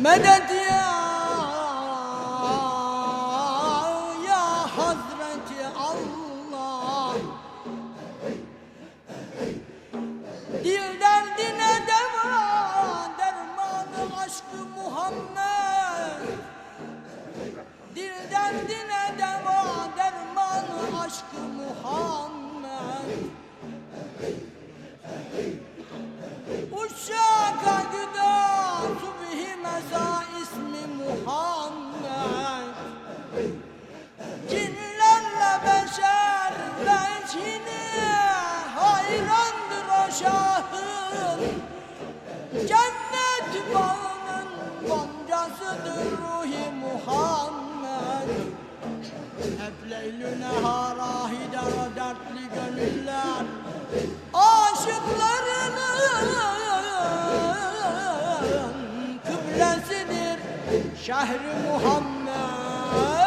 مدد يا شهر محمد.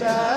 Tchau.